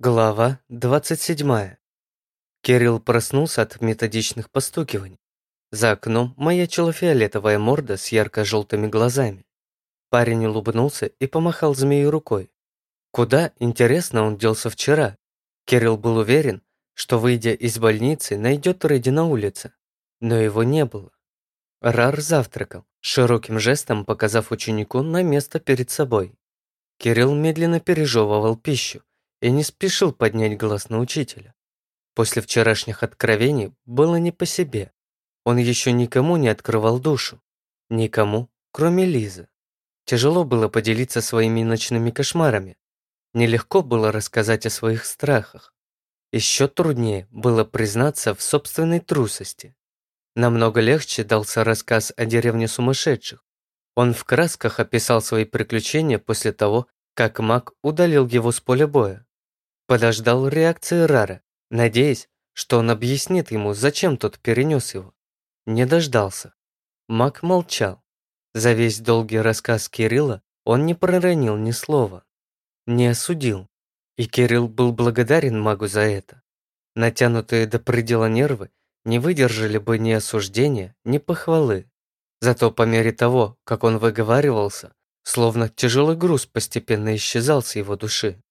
Глава 27. Кирилл проснулся от методичных постукиваний. За окном маячила фиолетовая морда с ярко-желтыми глазами. Парень улыбнулся и помахал змею рукой. Куда, интересно, он делся вчера? Кирилл был уверен, что, выйдя из больницы, найдет Рэди на улице. Но его не было. Рар завтракал, широким жестом показав ученику на место перед собой. Кирилл медленно пережевывал пищу, и не спешил поднять глаз на учителя. После вчерашних откровений было не по себе. Он еще никому не открывал душу. Никому, кроме Лизы. Тяжело было поделиться своими ночными кошмарами. Нелегко было рассказать о своих страхах. Еще труднее было признаться в собственной трусости. Намного легче дался рассказ о деревне сумасшедших. Он в красках описал свои приключения после того, как маг удалил его с поля боя. Подождал реакции Рара, надеясь, что он объяснит ему, зачем тот перенес его. Не дождался. Мак молчал. За весь долгий рассказ Кирилла он не проронил ни слова. Не осудил. И Кирилл был благодарен магу за это. Натянутые до предела нервы не выдержали бы ни осуждения, ни похвалы. Зато по мере того, как он выговаривался, словно тяжелый груз постепенно исчезал с его души.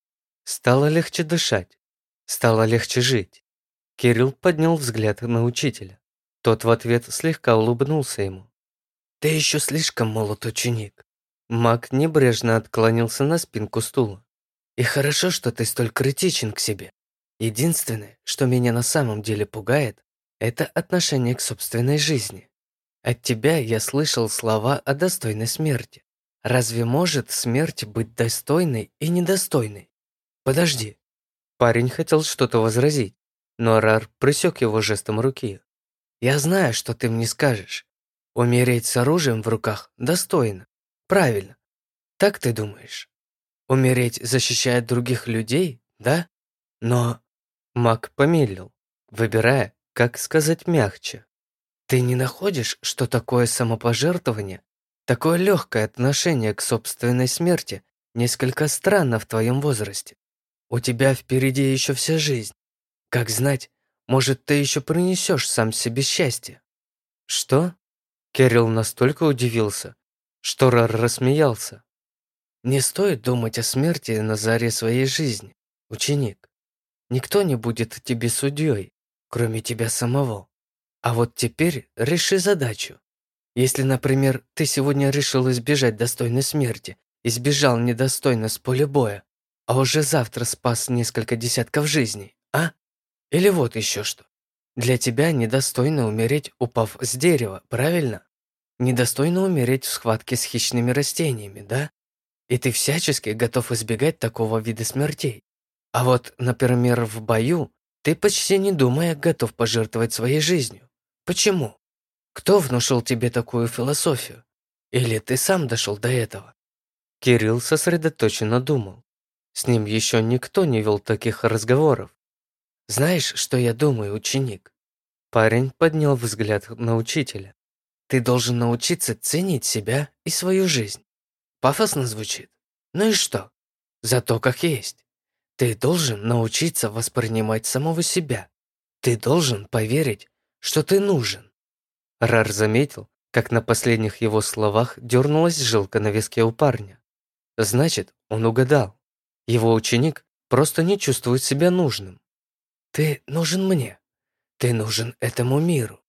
Стало легче дышать, стало легче жить. Кирилл поднял взгляд на учителя. Тот в ответ слегка улыбнулся ему. «Ты еще слишком молод, ученик». Маг небрежно отклонился на спинку стула. «И хорошо, что ты столь критичен к себе. Единственное, что меня на самом деле пугает, это отношение к собственной жизни. От тебя я слышал слова о достойной смерти. Разве может смерть быть достойной и недостойной? «Подожди». Парень хотел что-то возразить, но Арар присек его жестом руки. «Я знаю, что ты мне скажешь. Умереть с оружием в руках достойно. Правильно. Так ты думаешь? Умереть, защищая других людей, да? Но...» Маг помедлил, выбирая, как сказать мягче. «Ты не находишь, что такое самопожертвование, такое легкое отношение к собственной смерти несколько странно в твоем возрасте? У тебя впереди еще вся жизнь. Как знать, может, ты еще принесешь сам себе счастье». «Что?» Кирилл настолько удивился, что Рар рассмеялся. «Не стоит думать о смерти на заре своей жизни, ученик. Никто не будет тебе судьей, кроме тебя самого. А вот теперь реши задачу. Если, например, ты сегодня решил избежать достойной смерти и сбежал недостойно с поля боя, а уже завтра спас несколько десятков жизней, а? Или вот еще что. Для тебя недостойно умереть, упав с дерева, правильно? Недостойно умереть в схватке с хищными растениями, да? И ты всячески готов избегать такого вида смертей. А вот, например, в бою ты почти не думая готов пожертвовать своей жизнью. Почему? Кто внушил тебе такую философию? Или ты сам дошел до этого? Кирилл сосредоточенно думал. С ним еще никто не вел таких разговоров. «Знаешь, что я думаю, ученик?» Парень поднял взгляд на учителя. «Ты должен научиться ценить себя и свою жизнь. Пафосно звучит. Ну и что? Зато как есть. Ты должен научиться воспринимать самого себя. Ты должен поверить, что ты нужен». Рар заметил, как на последних его словах дернулась жилка на виске у парня. Значит, он угадал. Его ученик просто не чувствует себя нужным. Ты нужен мне. Ты нужен этому миру.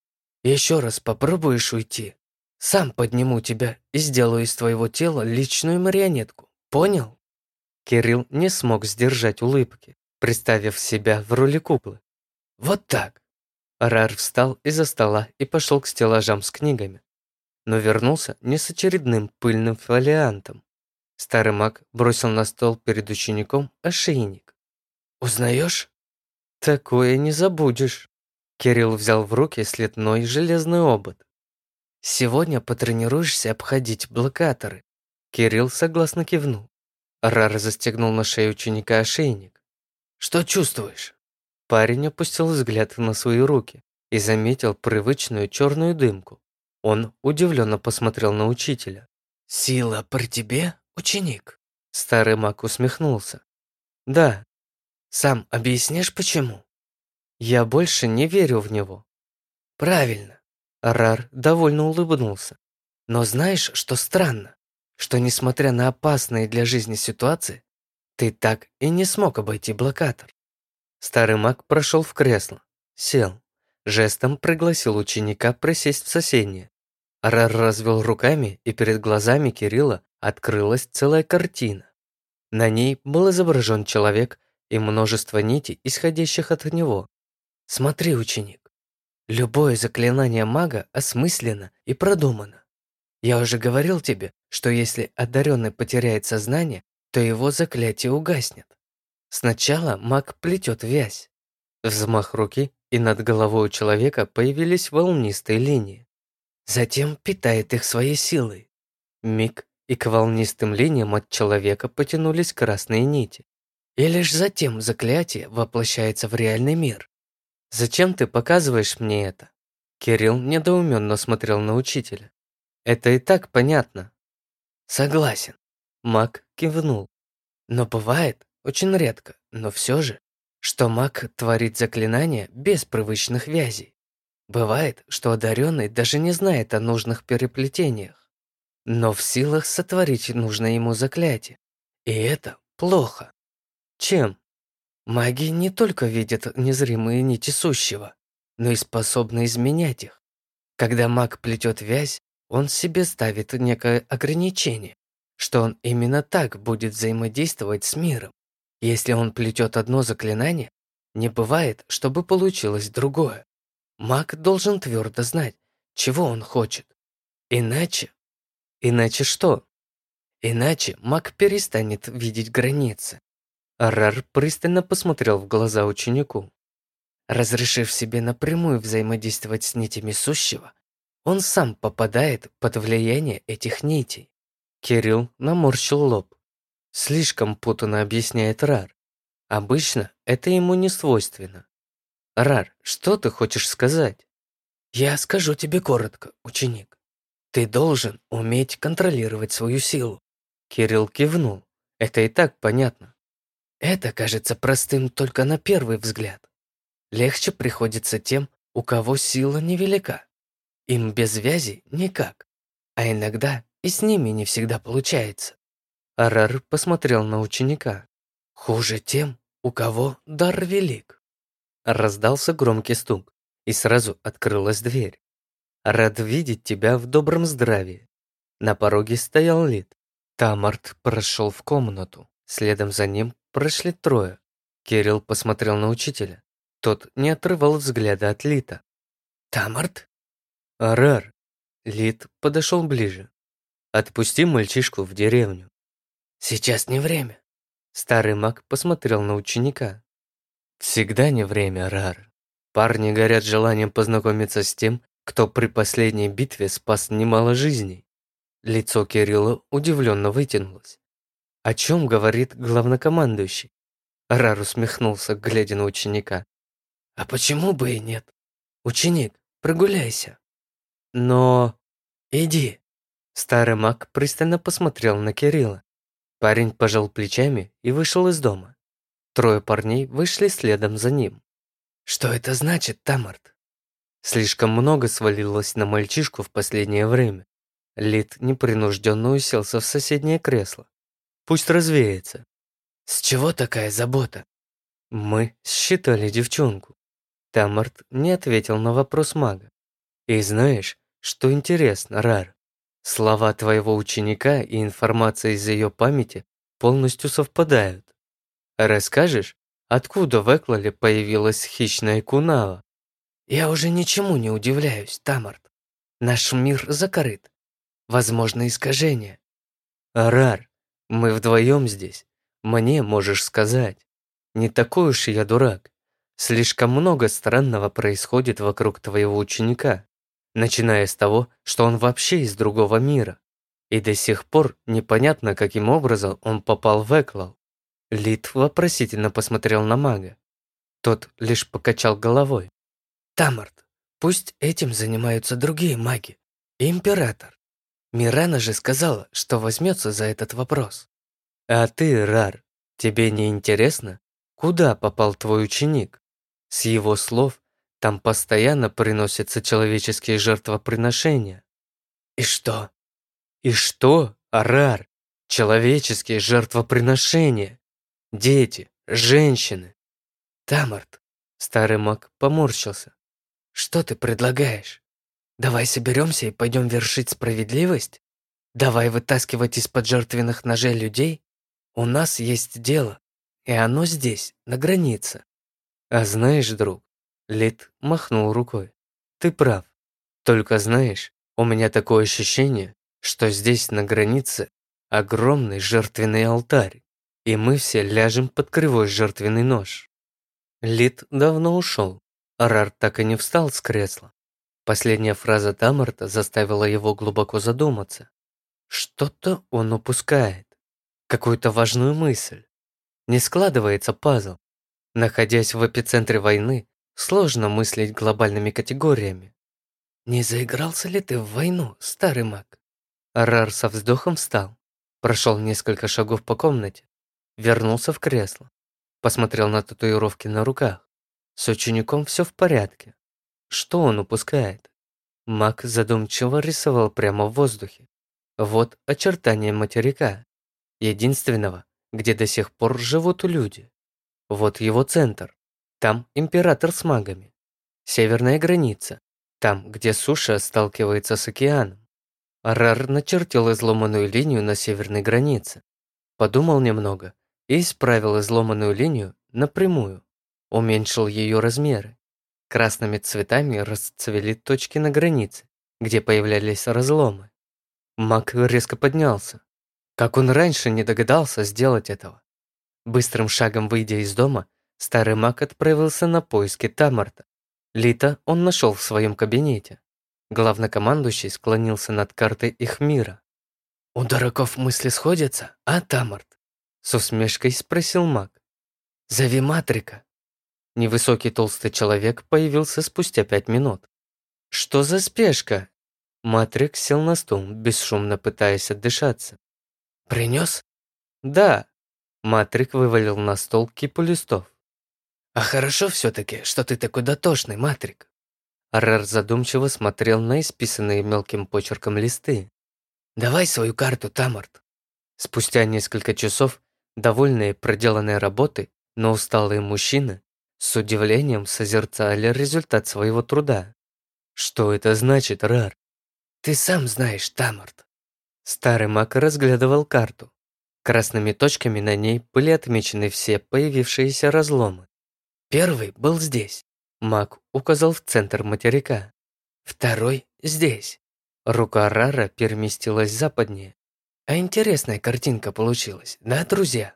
Еще раз попробуешь уйти. Сам подниму тебя и сделаю из твоего тела личную марионетку. Понял? Кирилл не смог сдержать улыбки, представив себя в роли куклы. Вот так. Рар встал из-за стола и пошел к стеллажам с книгами, но вернулся не с очередным пыльным фолиантом. Старый маг бросил на стол перед учеником ошейник. «Узнаешь?» «Такое не забудешь». Кирилл взял в руки слетной железный обод. «Сегодня потренируешься обходить блокаторы». Кирилл согласно кивнул. Рар застегнул на шею ученика ошейник. «Что чувствуешь?» Парень опустил взгляд на свои руки и заметил привычную черную дымку. Он удивленно посмотрел на учителя. «Сила при тебе?» «Ученик», — старый маг усмехнулся. «Да». Сам объяснишь, почему? Я больше не верю в него. Правильно. Рар довольно улыбнулся. Но знаешь, что странно? Что несмотря на опасные для жизни ситуации, ты так и не смог обойти блокатор. Старый маг прошел в кресло, сел, жестом пригласил ученика присесть в соседнее. Рар развел руками, и перед глазами Кирилла открылась целая картина. На ней был изображен человек и множество нитей, исходящих от него. Смотри, ученик, любое заклинание мага осмысленно и продумано. Я уже говорил тебе, что если одаренный потеряет сознание, то его заклятие угаснет. Сначала маг плетет вязь. Взмах руки, и над головой у человека появились волнистые линии. Затем питает их своей силой. Миг, и к волнистым линиям от человека потянулись красные нити. И лишь затем заклятие воплощается в реальный мир. «Зачем ты показываешь мне это?» Кирилл недоуменно смотрел на учителя. «Это и так понятно». «Согласен». Маг кивнул. «Но бывает, очень редко, но все же, что маг творит заклинания без привычных вязей. Бывает, что одаренный даже не знает о нужных переплетениях, но в силах сотворить нужное ему заклятие. И это плохо. Чем? Маги не только видят незримые нити сущего, но и способны изменять их. Когда маг плетет вязь, он себе ставит некое ограничение, что он именно так будет взаимодействовать с миром. Если он плетет одно заклинание, не бывает, чтобы получилось другое. Маг должен твердо знать, чего он хочет. Иначе... Иначе что? Иначе маг перестанет видеть границы. Арар пристально посмотрел в глаза ученику. Разрешив себе напрямую взаимодействовать с нитями сущего, он сам попадает под влияние этих нитей. Кирилл наморщил лоб. Слишком путанно объясняет Рар. Обычно это ему не свойственно. Рар, что ты хочешь сказать? Я скажу тебе коротко, ученик. Ты должен уметь контролировать свою силу. Кирилл кивнул. Это и так понятно. Это кажется простым только на первый взгляд. Легче приходится тем, у кого сила невелика. Им без связи никак. А иногда и с ними не всегда получается. Арар посмотрел на ученика. Хуже тем, у кого дар велик. Раздался громкий стук, и сразу открылась дверь. Рад видеть тебя в добром здравии. На пороге стоял Лид. Тамарт прошел в комнату. Следом за ним прошли трое. Кирилл посмотрел на учителя. Тот не отрывал взгляда от Лита. «Тамарт?» «Арар!» Лит подошел ближе. «Отпусти мальчишку в деревню». «Сейчас не время». Старый маг посмотрел на ученика. «Всегда не время, Рар. Парни горят желанием познакомиться с тем, кто при последней битве спас немало жизней». Лицо Кирилла удивленно вытянулось. «О чем говорит главнокомандующий?» Рар усмехнулся, глядя на ученика. «А почему бы и нет? Ученик, прогуляйся». «Но...» «Иди». Старый маг пристально посмотрел на Кирилла. Парень пожал плечами и вышел из дома. Трое парней вышли следом за ним. «Что это значит, Тамарт?» Слишком много свалилось на мальчишку в последнее время. Лид непринужденно уселся в соседнее кресло. Пусть развеется. С чего такая забота? Мы считали девчонку. Тамарт не ответил на вопрос мага. И знаешь, что интересно, Рар? Слова твоего ученика и информация из ее памяти полностью совпадают. Расскажешь, откуда в Эклале появилась хищная кунава? Я уже ничему не удивляюсь, Тамарт. Наш мир закрыт. Возможно искажение. Арар, мы вдвоем здесь. Мне можешь сказать. Не такой уж я дурак. Слишком много странного происходит вокруг твоего ученика начиная с того, что он вообще из другого мира. И до сих пор непонятно, каким образом он попал в Эклал. Лид вопросительно посмотрел на мага. Тот лишь покачал головой. «Тамарт, пусть этим занимаются другие маги. Император. Мирана же сказала, что возьмется за этот вопрос». «А ты, Рар, тебе не интересно? куда попал твой ученик? С его слов, там постоянно приносятся человеческие жертвоприношения. И что? И что, Арар? Человеческие жертвоприношения. Дети, женщины. Тамарт, старый маг поморщился. Что ты предлагаешь? Давай соберемся и пойдем вершить справедливость? Давай вытаскивать из-под жертвенных ножей людей? У нас есть дело, и оно здесь, на границе. А знаешь, друг, Лид махнул рукой. Ты прав. Только знаешь, у меня такое ощущение, что здесь, на границе, огромный жертвенный алтарь, и мы все ляжем под кривой жертвенный нож. Лид давно ушел. Арар так и не встал с кресла. Последняя фраза Тамарта заставила его глубоко задуматься. Что-то он упускает. Какую-то важную мысль. Не складывается пазл. Находясь в эпицентре войны, сложно мыслить глобальными категориями. «Не заигрался ли ты в войну, старый маг?» Арар со вздохом встал, прошел несколько шагов по комнате, вернулся в кресло, посмотрел на татуировки на руках. С учеником все в порядке. Что он упускает? Маг задумчиво рисовал прямо в воздухе. Вот очертания материка, единственного, где до сих пор живут люди. Вот его центр. Там император с магами. Северная граница. Там, где суша сталкивается с океаном. Рар начертил изломанную линию на северной границе. Подумал немного и исправил изломанную линию напрямую. Уменьшил ее размеры. Красными цветами расцвели точки на границе, где появлялись разломы. Маг резко поднялся. Как он раньше не догадался сделать этого? Быстрым шагом выйдя из дома, старый маг отправился на поиски Тамарта. Лита он нашел в своем кабинете. Главнокомандующий склонился над картой их мира. «У дураков мысли сходятся, а, Тамарт?» С усмешкой спросил маг. «Зови Матрика». Невысокий толстый человек появился спустя пять минут. «Что за спешка?» Матрик сел на стул, бесшумно пытаясь отдышаться. «Принес?» «Да». Матрик вывалил на стол кипу листов. «А хорошо все-таки, что ты такой дотошный, Матрик». Арер задумчиво смотрел на исписанные мелким почерком листы. «Давай свою карту, Тамарт». Спустя несколько часов, довольные проделанной работой, но усталые мужчины с удивлением созерцали результат своего труда. Что это значит, Рар? Ты сам знаешь, Тамарт. Старый маг разглядывал карту. Красными точками на ней были отмечены все появившиеся разломы. Первый был здесь. Маг указал в центр материка. Второй здесь. Рука Рара переместилась западнее. А интересная картинка получилась, да, друзья?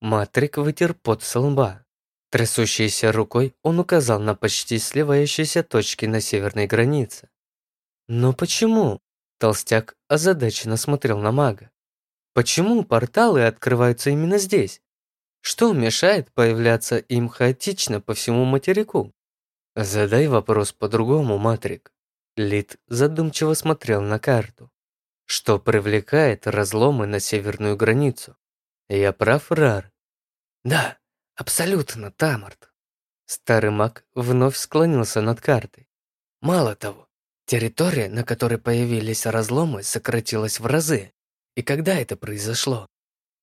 Матрик вытер пот со лба. Трясущейся рукой он указал на почти сливающиеся точки на северной границе. «Но почему?» Толстяк озадаченно смотрел на мага. «Почему порталы открываются именно здесь? Что мешает появляться им хаотично по всему материку?» «Задай вопрос по-другому, Матрик». Лид задумчиво смотрел на карту. «Что привлекает разломы на северную границу? Я прав, Рар?» «Да, Абсолютно, Тамарт. Старый маг вновь склонился над картой. Мало того, территория, на которой появились разломы, сократилась в разы. И когда это произошло?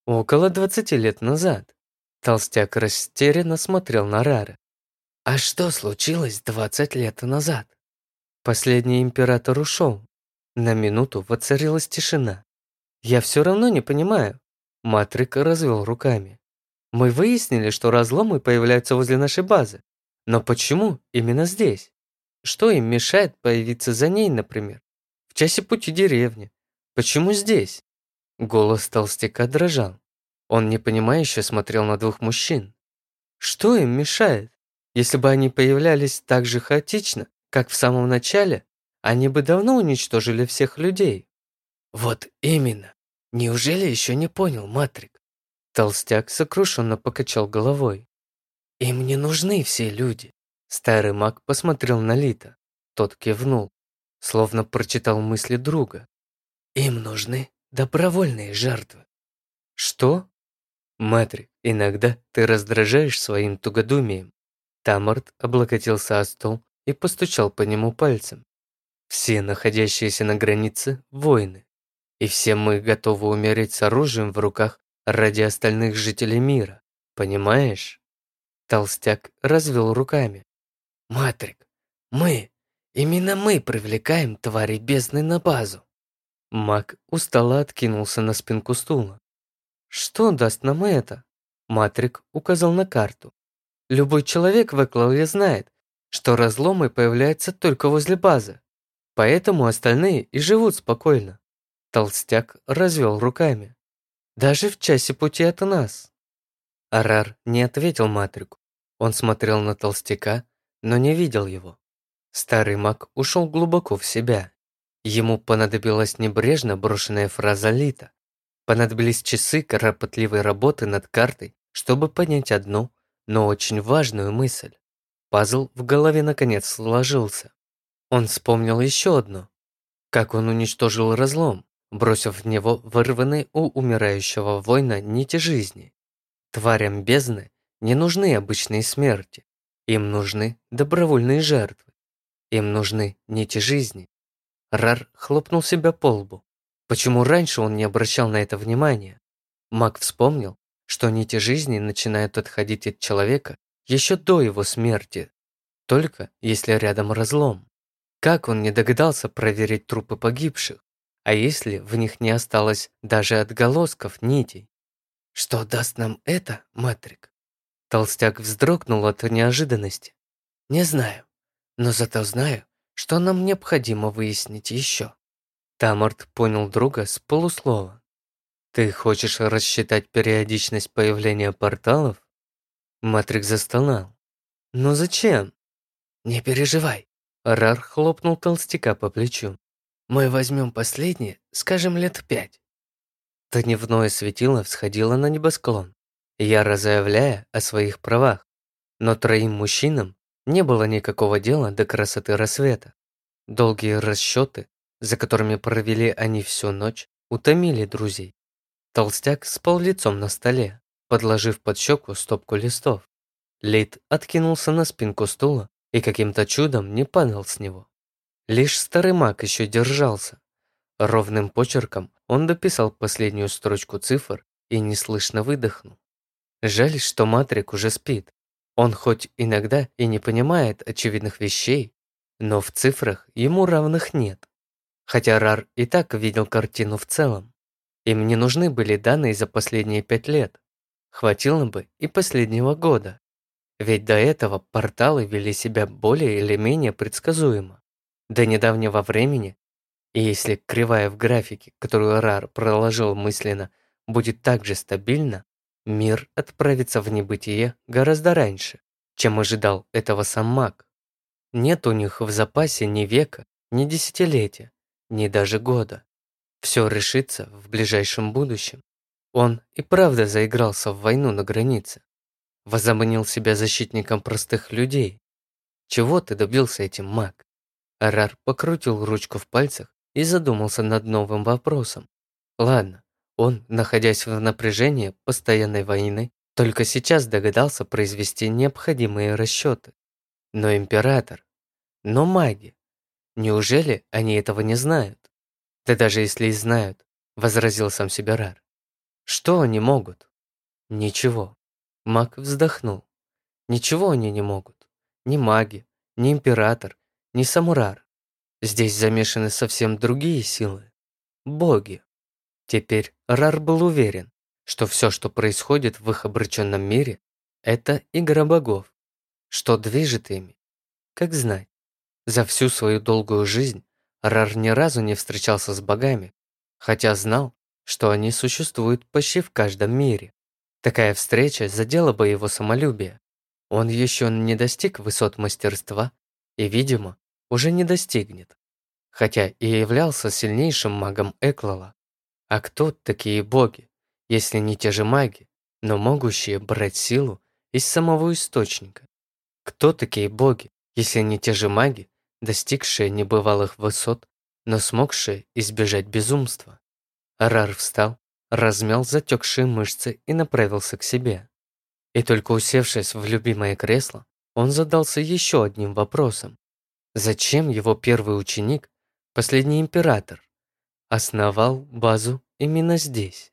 Около 20 лет назад. Толстяк растерянно смотрел на Рара. А что случилось 20 лет назад? Последний император ушел. На минуту воцарилась тишина. Я все равно не понимаю. Матрик развел руками. Мы выяснили, что разломы появляются возле нашей базы. Но почему именно здесь? Что им мешает появиться за ней, например? В часе пути деревни. Почему здесь? Голос толстяка дрожал. Он непонимающе смотрел на двух мужчин. Что им мешает? Если бы они появлялись так же хаотично, как в самом начале, они бы давно уничтожили всех людей. Вот именно. Неужели еще не понял, Матрик? Толстяк сокрушенно покачал головой. «Им не нужны все люди». Старый маг посмотрел на Лита. Тот кивнул, словно прочитал мысли друга. «Им нужны добровольные жертвы». «Что?» «Мэтрик, Иногда ты раздражаешь своим тугодумием. Тамарт облокотился о стол и постучал по нему пальцем. Все находящиеся на границе – воины. И все мы готовы умереть с оружием в руках ради остальных жителей мира. Понимаешь? Толстяк развел руками. Матрик, мы, именно мы привлекаем твари бездны на базу. Мак устало откинулся на спинку стула. Что даст нам это? Матрик указал на карту. Любой человек в Эклале знает, что разломы появляются только возле базы. Поэтому остальные и живут спокойно. Толстяк развел руками. Даже в часе пути от нас. Арар не ответил Матрику. Он смотрел на толстяка, но не видел его. Старый маг ушел глубоко в себя. Ему понадобилась небрежно брошенная фраза Лита. Понадобились часы кропотливой работы над картой, чтобы понять одну, но очень важную мысль. Пазл в голове наконец сложился. Он вспомнил еще одно. Как он уничтожил разлом, бросив в него вырванные у умирающего воина нити жизни. Тварям бездны не нужны обычные смерти. Им нужны добровольные жертвы. Им нужны нити жизни. Рар хлопнул себя по лбу. Почему раньше он не обращал на это внимания? Маг вспомнил, что нити жизни начинают отходить от человека еще до его смерти, только если рядом разлом. Как он не догадался проверить трупы погибших? А если в них не осталось даже отголосков нитей? Что даст нам это, Матрик? Толстяк вздрогнул от неожиданности. Не знаю, но зато знаю, что нам необходимо выяснить еще. Тамарт понял друга с полуслова. Ты хочешь рассчитать периодичность появления порталов? Матрик застонал. Но зачем? Не переживай. Рар хлопнул толстяка по плечу. Мы возьмем последние, скажем, лет пять. Дневное светило всходило на небосклон, яро заявляя о своих правах. Но троим мужчинам не было никакого дела до красоты рассвета. Долгие расчеты, за которыми провели они всю ночь, утомили друзей. Толстяк спал лицом на столе, подложив под щеку стопку листов. Лейт откинулся на спинку стула и каким-то чудом не падал с него. Лишь старый маг еще держался. Ровным почерком он дописал последнюю строчку цифр и неслышно выдохнул. Жаль, что Матрик уже спит. Он хоть иногда и не понимает очевидных вещей, но в цифрах ему равных нет. Хотя Рар и так видел картину в целом. Им не нужны были данные за последние пять лет. Хватило бы и последнего года. Ведь до этого порталы вели себя более или менее предсказуемо. До недавнего времени, и если кривая в графике, которую Рар проложил мысленно, будет также стабильна, мир отправится в небытие гораздо раньше, чем ожидал этого сам маг. Нет у них в запасе ни века, ни десятилетия, ни даже года. Все решится в ближайшем будущем. Он и правда заигрался в войну на границе. Возомнил себя защитником простых людей. Чего ты добился этим, маг? Арар покрутил ручку в пальцах и задумался над новым вопросом. Ладно, он, находясь в напряжении постоянной войны, только сейчас догадался произвести необходимые расчеты. Но император, но маги, неужели они этого не знают? Да даже если и знают, возразил сам себе Рар. Что они могут? Ничего. Маг вздохнул. Ничего они не могут. Ни маги, ни император, ни самурар. Здесь замешаны совсем другие силы. Боги. Теперь Рар был уверен, что все, что происходит в их обреченном мире, это игра богов. Что движет ими? Как знать. За всю свою долгую жизнь Рар ни разу не встречался с богами, хотя знал, что они существуют почти в каждом мире. Такая встреча задела бы его самолюбие. Он еще не достиг высот мастерства и, видимо, уже не достигнет. Хотя и являлся сильнейшим магом Эклала. А кто такие боги, если не те же маги, но могущие брать силу из самого источника? Кто такие боги, если не те же маги, достигшие небывалых высот, но смогшие избежать безумства. Рар встал, размял затекшие мышцы и направился к себе. И только усевшись в любимое кресло, он задался еще одним вопросом. Зачем его первый ученик, последний император, основал базу именно здесь?